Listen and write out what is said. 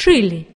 truly